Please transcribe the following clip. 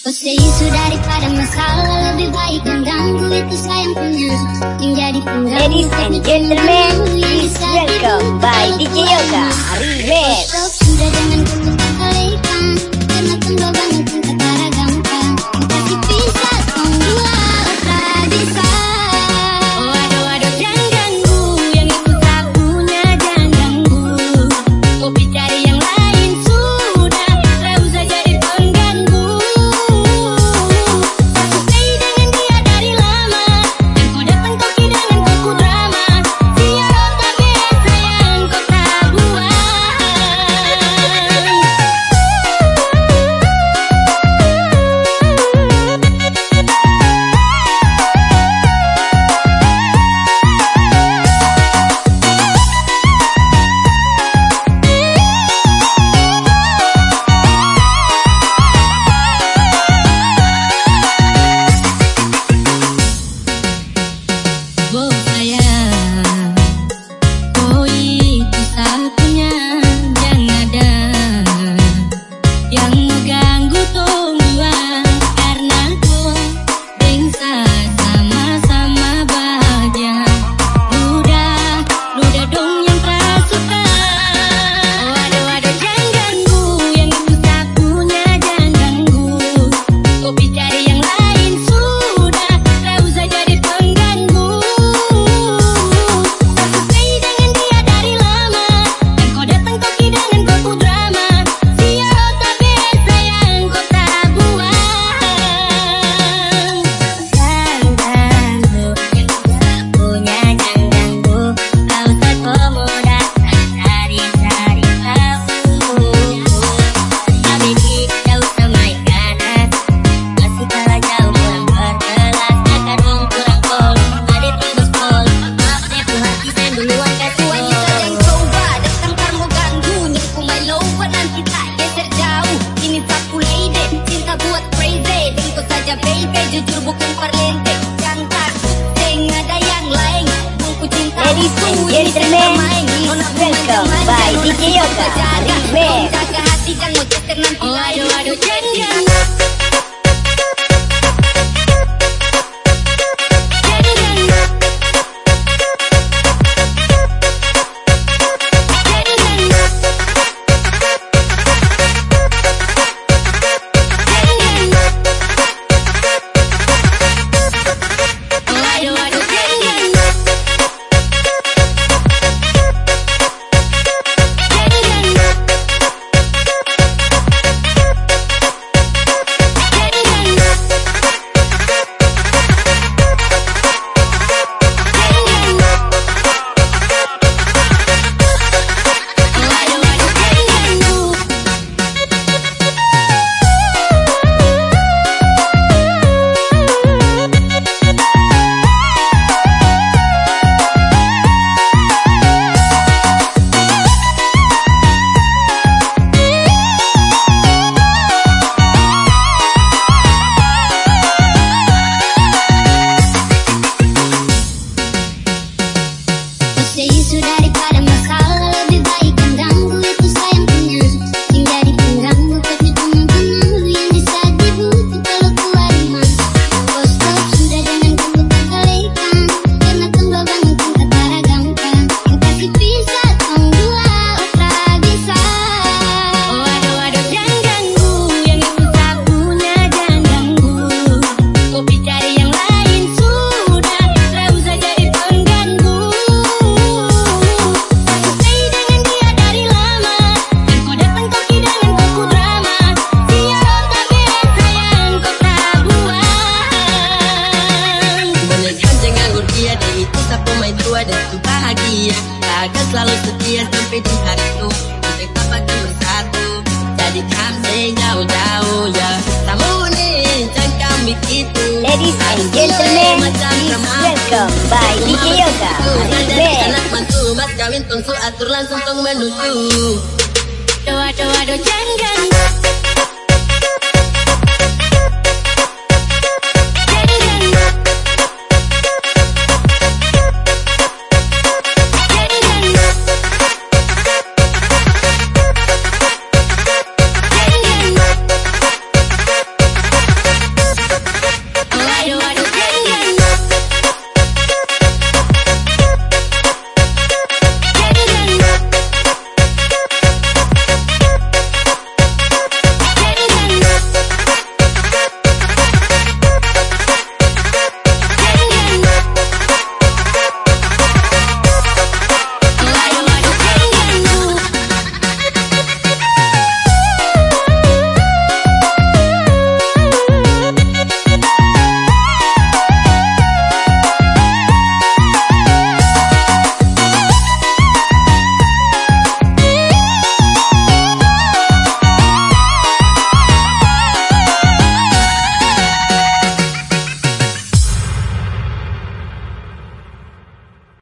Usir isu daripada masalah lebih baik mengganggu itu sayang punya menjadi pengganggu. Ladies and gentlemen, please welcome by DJ Yoga Remix. welcome Yoga Remix. akan selalu setia sampai di hari itu Untuk cuma bersatu Jadi kami jauh jauh ya. Kamu nih, jangan kami gitu. Ladies and gentlemen, please welcome by DJ Yoga Anak mantu, mas kawin tungsu atur langsung tong menuju. Doa-doa do janggan